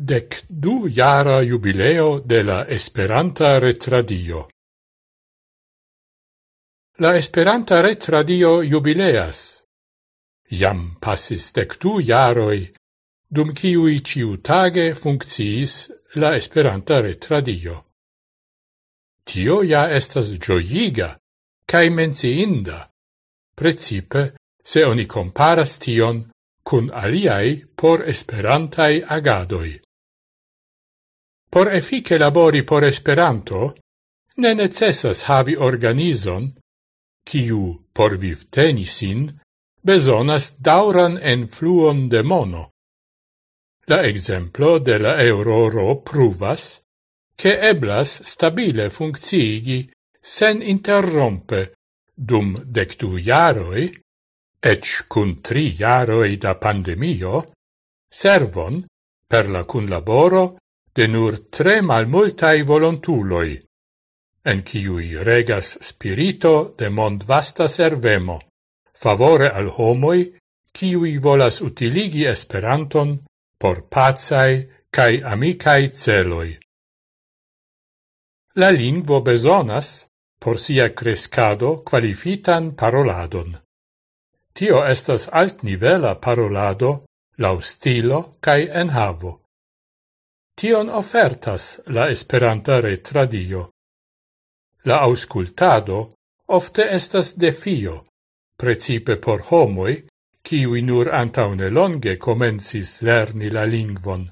dec du jara jubileo de la Esperanta Retradio. La Esperanta Retradio jubileas. Iam passis dec du jaroi, dum ciui ciutage funcciis la Esperanta Retradio. Tio ja estas gioiga, cae menciinda, precipe se oni comparas tion cun aliai por esperantai agadoi. Por efike labori por Esperanto, ne necessas havi organizon, kiu por vivteni sin besonas dauran enfluon de mono. La exemplo de la euroro pruvas, che eblas stabile funcciigi sen interrompe dum dectu jaroi, ec cun tri jaroi da pandemio, servon per la cunlaboro de nur tre malmultai volontuloi, en ciui regas spirito de mond vasta servemo, favore al homoi, ciui volas utiligi esperanton por pazai cae amicai celoi. La lingvo besonas, por sia crescado, qualifitan paroladon. Tio estas altnivela parolado, lau stilo cae enhavo. Tion ofertas la Esperanta retradio. La auscultado ofte estas defio, precipe por homoi, kiui nur antaune longe comensis lerni la lingvon.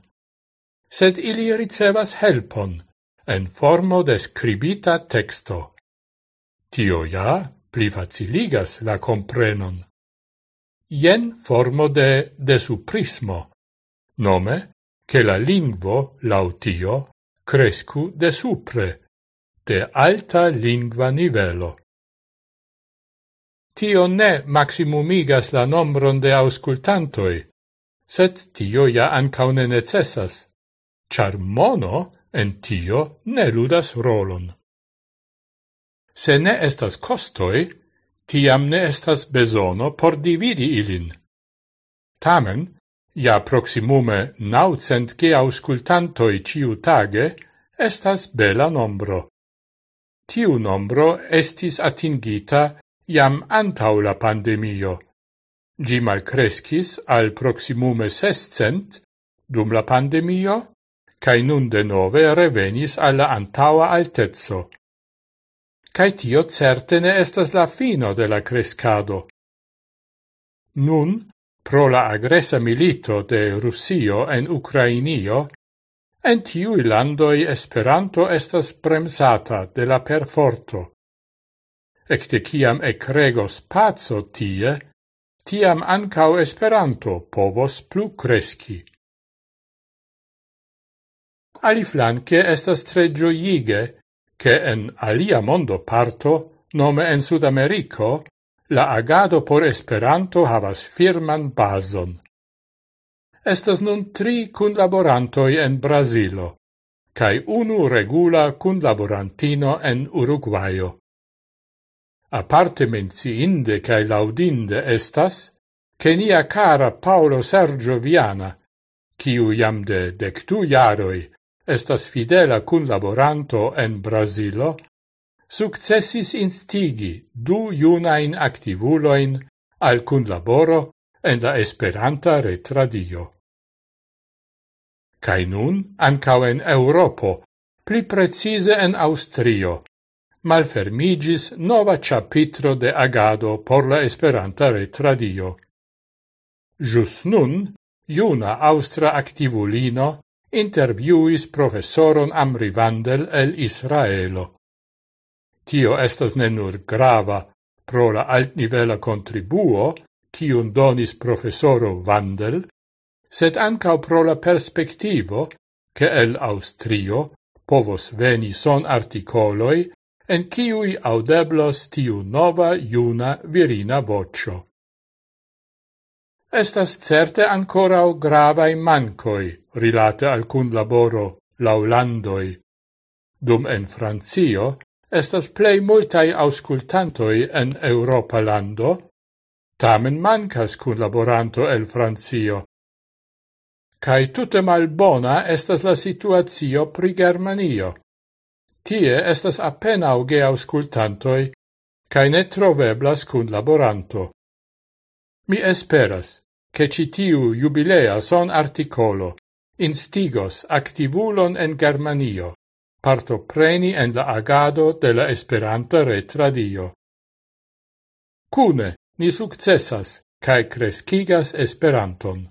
Sed ili ricevas helpon, en formo de scribita texto. Tio ja pli faciligas la comprenon. Jen formo de desuprismo, nome che la lingvo, lautio, crescu de supre, de alta lingua nivelo. Tio ne maximumigas la nombron de auscultantoi, set tio ja ancaune necessas, char mono en tio ne ludas rolon. Se ne estas costoi, tiam ne estas besono por dividi ilin. Tamen, ja proximume naucent ge auscultantoi ciu tage, estas bela nombro. Tiu nombro estis atingita jam antau la pandemio. Gi malcrescis al proximume sescent dum la pandemio, cae nun de nove revenis alla antaua altezzo. Cae tio certene estas la fino de la crescado. Nun, Pro la agresa milito de Rusio en Ukrainio, en tiui landoi Esperanto estas bremsata de la perforto. Ecte ciam ecregos pazzo tie, tiam ancau Esperanto povos plu cresci. Aliflanque estas tre gioiige che en alia mondo parto, nome en Sudamerico, la agado por Esperanto havas firman bazon. Estas nun tri cunlaborantoi en Brasilo, cae unu regula cunlaborantino en Uruguayo. Aparte menciinde cae laudinde estas, che nia cara Paolo Sergio Viana, ciu jam de dectu jaroi estas fidela cunlaboranto en Brasilo, successis instigi du junain activuloin al cunlaboro en la Esperanta retradio. Cai nun, ancau en Europo, pli precise en Austrio, malfermigis nova capitro de agado por la Esperanta retradio. Jus nun, iuna austra activulino interviuis professoron Amri Vandel el Israelo. Tio estas ne nur grava pro la altnivela contribuo, kiun donis professoro Vandel, sed ancau pro la perspectivo, che el Austrio povos veni son articoloi en kiui audeblos tiu nova iuna virina vocio. Estas certe ancorau gravae mancoi rilate alcun laboro laulandoi, dum en Francio estas plei multai auscultantoi en Europa lando, tamen mancas cun laboranto el Francio. Cai tutte malbona estas la situazio pri Germanio. Tie estas appena auge auscultantoi, cae ne troveblas cun laboranto. Mi esperas, che citiu jubilea son articolo instigos activulon en Germanio partopreni en la agado de la Esperanta retradio. Cune ni successas cae crescigas Esperanton.